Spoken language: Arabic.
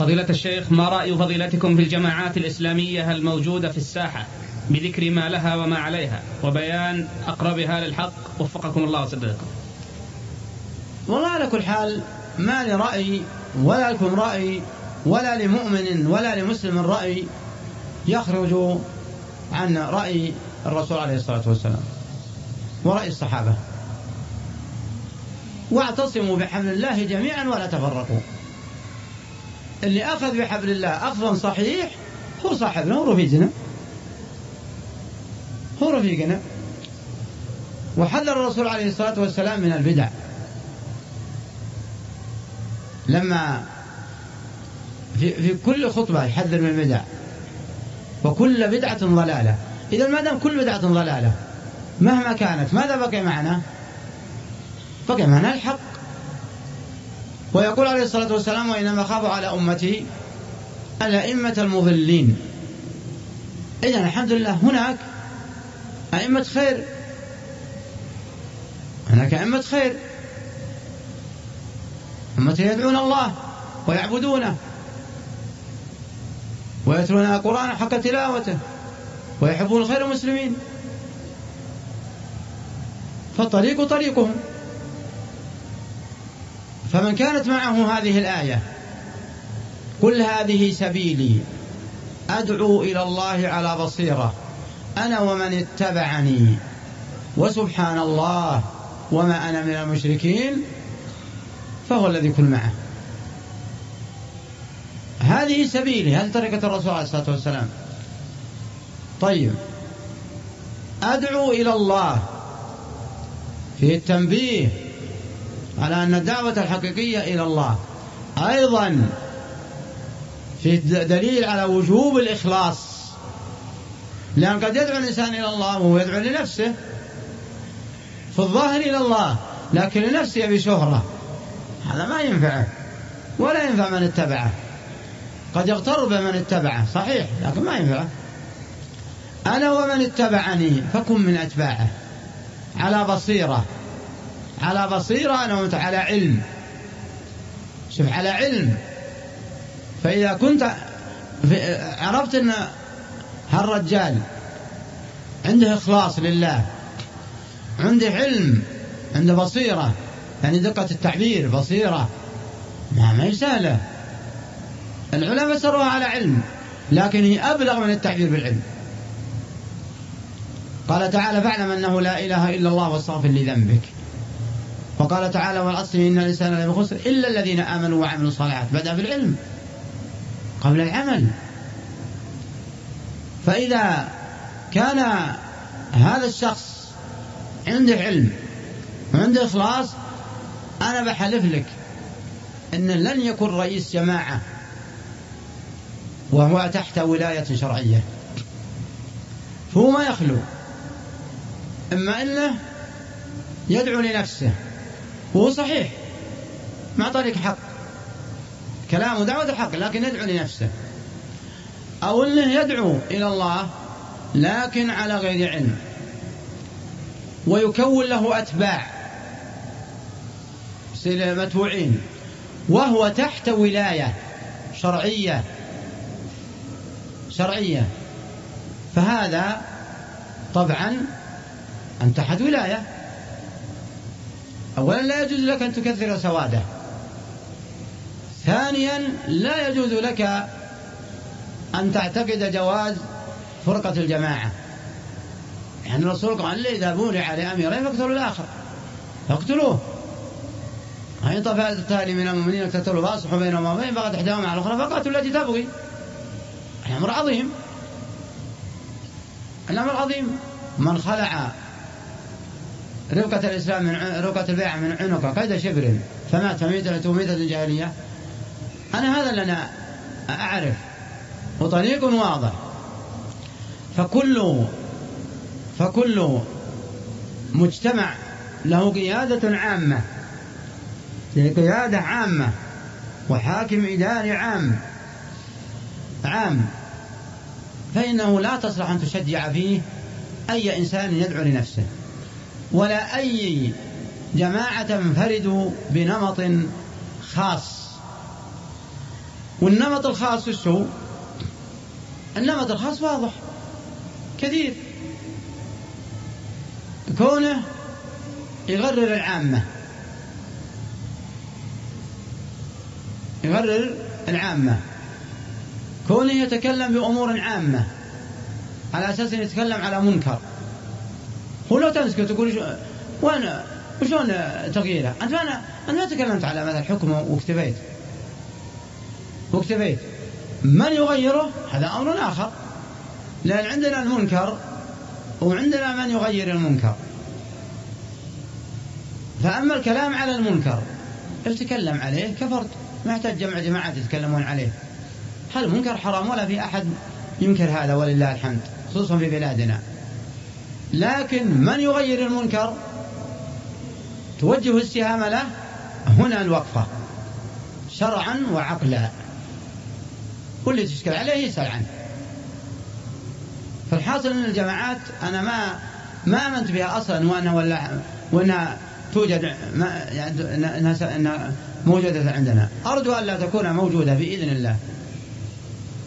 فضيلة الشيخ ما رأي فضيلتكم في الجماعات الإسلامية الموجودة في الساحة بذكر ما لها وما عليها وبيان أقربها للحق؟ وفقكم الله وسددكم والله على كل حال ما لي رأي ولا لكم رأي ولا لمؤمن ولا لمسلم رأي يخرج عن رأي الرسول عليه الصلاة والسلام ورأي الصحابة. واعتصموا بحبل الله جميعا ولا تفرقوا. اللي أخذ بحبل الله أخذا صحيح هو صاحبنا هو رفيقنا هو رفيقنا وحذر الرسول عليه الصلاة والسلام من البدع. لما في, في كل خطبة يحذر من البدع. وكل بدعة ضلالة. إذا ما دام كل بدعة ضلالة مهما كانت ماذا بقي معنا؟ بقي معنا الحق. ويقول عليه الصلاة والسلام وإنما خاف على أمتي الأئمة المضلين. إذا الحمد لله هناك أئمة خير. هناك أئمة خير. أمة يدعون الله ويعبدونه ويتلون القرآن حق تلاوته ويحبون خير المسلمين. فالطريق طريقهم. فمن كانت معه هذه الآية قل هذه سبيلي أدعو إلى الله على بصيرة أنا ومن اتبعني وسبحان الله وما أنا من المشركين فهو الذي كل معه. هذه سبيلي هذه طريقة الرسول عليه الصلاة والسلام. طيب. أدعو إلى الله في التنبيه على أن الدعوة الحقيقية إلى الله. أيضا في دليل على وجوب الإخلاص. لأن قد يدعو الإنسان إلى الله وهو يدعو لنفسه. في الظاهر إلى الله لكن لنفسه بشهرة هذا ما ينفعه. ولا ينفع من اتبعه. قد يغتر بمن اتبعه. صحيح لكن ما ينفعه. أنا ومن اتبعني فكن من أتباعه. على بصيرة. على بصيرة أنا وأنت على علم. شوف على علم. فإذا كنت عرفت أن هالرجال عنده إخلاص لله عنده علم عنده بصيرة. يعني دقة التعبير بصيرة. ما ما سهلة العلماء سروها على علم لكن هي أبلغ من التعبير بالعلم. قال تعالى فاعلم أنه لا إله إلا الله واستغفر لذنبك. وقال تعالى والعصر إن الإنسان لفي خسر إلا الذين آمنوا وعملوا الصالحات. بدأ بالعلم قبل العمل. فإذا كان هذا الشخص عنده علم وعنده إخلاص أنا بحلف لك أن لن يكون رئيس جماعة وهو تحت ولاية شرعية. فهو ما يخلو إما أنه يدعو لنفسه. وهو صحيح. مع طريق حق كلامه دعوة الحق لكن يدعو لنفسه. أو أنه يدعو إلى الله لكن على غير علم. ويكون له أتباع. متبوعين وهو تحت ولاية شرعية. شرعية. فهذا طبعا أنت تحت ولاية. أولا لا يجوز لك أن تكثر سواده. ثانيا لا يجوز لك أن تعتقد جواز فرقة الجماعة. يعني الرسول قال لي إذا بورع لأميرين فاقتلوا الآخر. فاقتلوه. فإن طفأت التالي من المؤمنين اقتتلوا فأصلحوا بينهما وبين بغت إحداهما على الأخرى فقاتلوا التي تبغي. الأمر عظيم. الأمر عظيم. من خلع رفقة الإسلام من رفقة البيعة من عنقه قيد شبر فمات ميتة ميتة جاهلية. أنا هذا اللي أنا أعرف وطريق واضح. فكل فكل مجتمع له قيادة عامة قيادة عامة وحاكم إداري عام عام. فإنه لا تصلح أن تشجع فيه أي إنسان يدعو لنفسه. ولا أي جماعة تنفرد بنمط خاص. والنمط الخاص السوء النمط الخاص واضح. كثير. كونه يغرر العامة. يغرر العامة. كونه يتكلم بأمور عامة. على أساس يتكلم على منكر. هو لو تمسك تقول وين وشلون تغييره؟ أنت ما أنت ما تكلمت على مثلا حكم واكتفيت. واكتفيت. من يغيره؟ هذا أمر آخر. لأن عندنا المنكر وعندنا من يغير المنكر. فأما الكلام على المنكر تكلم عليه؟ كفرت. ما يحتاج جمع جماعات يتكلمون عليه. هذا منكر حرام؟ ولا في أحد ينكر هذا ولله الحمد خصوصا في بلادنا. لكن من يغير المنكر؟ توجه السهام له؟ هنا الوقفة. شرعا وعقلا. واللي تشكل عليه يسأل عنه. فالحاصل إن الجماعات أنا ما ما أمنت بها أصلا وأنها ولا وأنها توجد ما يعني إنها موجودة عندنا. أرجو أن لا تكون موجودة بإذن الله.